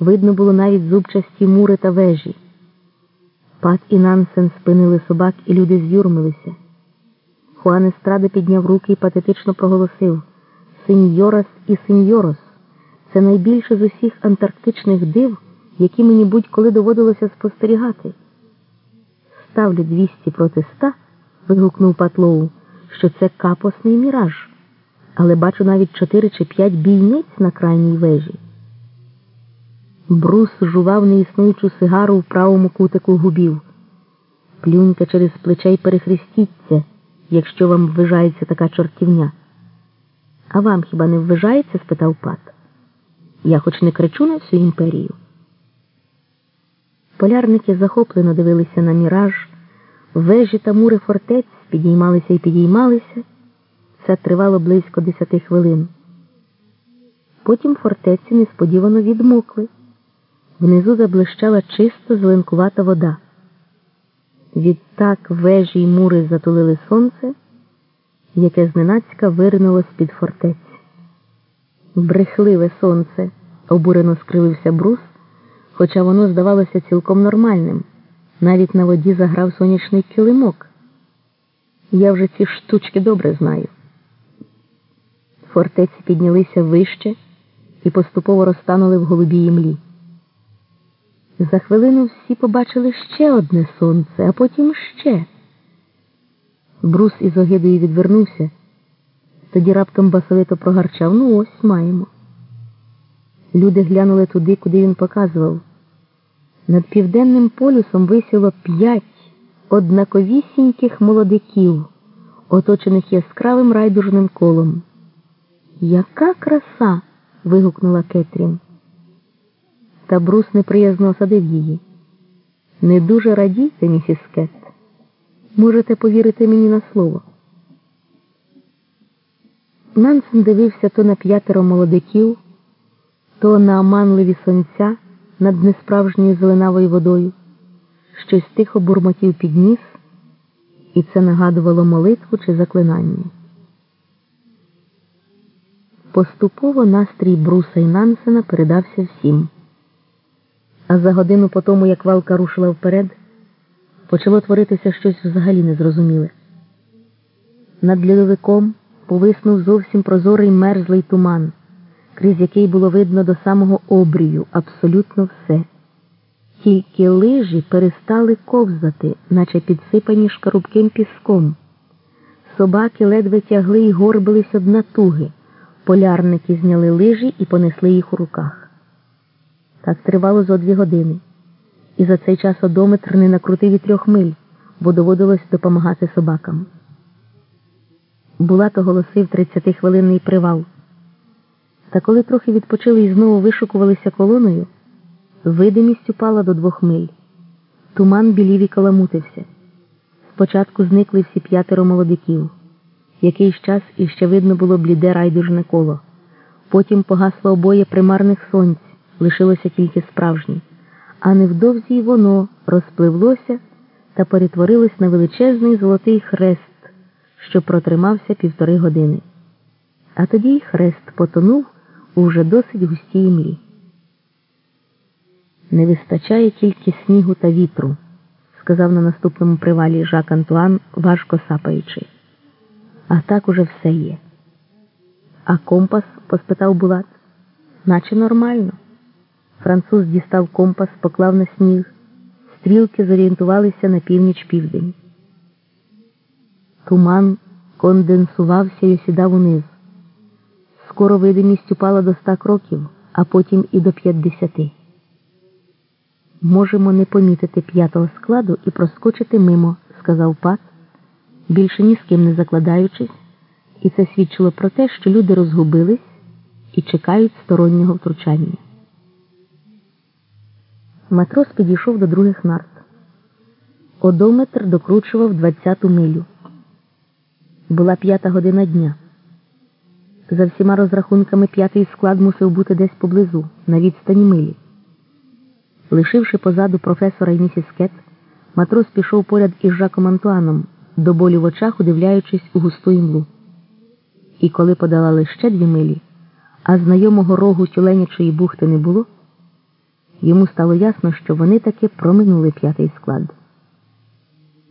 Видно було навіть зубчасті мури та вежі. Пат і Нансен спинили собак, і люди з'юрмилися. Хуан Естрада підняв руки і патетично проголосив Сеньорас і сеньорос. Це найбільше з усіх антарктичних див, які мені будь-коли доводилося спостерігати. Ставлю 200 проти 100, вигукнув Патлоу, що це капосний міраж, але бачу навіть 4 чи 5 бійниць на крайній вежі. Брус жував неіснуючу сигару в правому кутику губів. Плюньте через плече й перехрестіться, якщо вам ввижається така чортівня. А вам хіба не ввижається? спитав пат. Я хоч не кричу на всю імперію. Полярники захоплено дивилися на міраж, вежі та мури фортець підіймалися і підіймалися. Це тривало близько десяти хвилин. Потім фортеці несподівано відмокли. Внизу заблищала чисто зеленкувата вода. Відтак вежі й мури затулили сонце, яке зненацька виринуло з-під фортець. Брехливе сонце, обурено скривився брус, хоча воно здавалося цілком нормальним. Навіть на воді заграв сонячний килимок. Я вже ці штучки добре знаю. Фортеці піднялися вище і поступово розтанули в голубій імлі. За хвилину всі побачили ще одне сонце, а потім ще. Брус із огидою відвернувся, тоді раптом басовито прогарчав. Ну ось маємо. Люди глянули туди, куди він показував. Над південним полюсом висіло п'ять однаковісіньких молодиків, оточених яскравим райдужним колом. Яка краса. вигукнула Кетрін. Та брус неприязно осадив її. Не дуже радійте, місіс Кет. Можете повірити мені на слово. Нансен дивився то на п'ятеро молодиків, то на оманливі сонця над несправжньою зеленавою водою, щось тихо бурмотів під ніс, і це нагадувало молитву чи заклинання. Поступово настрій Бруса і Нансена передався всім. А за годину по тому, як валка рушила вперед, почало творитися щось взагалі незрозуміле. Над льодовиком повиснув зовсім прозорий мерзлий туман, крізь який було видно до самого обрію абсолютно все. Тільки лижі перестали ковзати, наче підсипані шкарубким піском. Собаки ледве тягли й горбились од натуги. Полярники зняли лижі і понесли їх у руках. Так тривало зо дві години, і за цей час одометр не накрутив і трьох миль, бо доводилось допомагати собакам. Булат оголосив 30-хвилинний привал. Та коли трохи відпочили і знову вишукувалися колоною, видимість упала до двох миль. Туман білів і каламутився. Спочатку зникли всі п'ятеро молодиків. Якийсь час іще видно було бліде райдужне коло. Потім погасло обоє примарних сонць, лишилося тільки справжнє, а невдовзі й воно розпливлося та перетворилось на величезний золотий хрест, що протримався півтори години. А тоді й хрест потонув у вже досить густій імлі. Не вистачає тільки снігу та вітру, сказав на наступному привалі Жак Антуан, важко сапаючи. А так уже все є. А компас? поспитав Булат. Наче нормально. Француз дістав компас, поклав на сніг. Стрілки зорієнтувалися на північ південь. Туман конденсувався і осідав униз. Скоро видимість упала до ста кроків, а потім і до п'ятдесяти. Можемо не помітити п'ятого складу і проскочити мимо, сказав пат більше ні з ким не закладаючись, і це свідчило про те, що люди розгубились і чекають стороннього втручання. Матрос підійшов до других нарт. Одометр докручував двадцяту милю. Була п'ята година дня. За всіма розрахунками п'ятий склад мусив бути десь поблизу, на відстані милі. Лишивши позаду професора і місіс Кет, матрос пішов поряд із Жаком Антуаном до болю в очах, удивляючись у густу імлу. І коли подолали ще дві милі, а знайомого рогу тюленячої бухти не було, Йому стало ясно, що вони таки проминули п'ятий склад.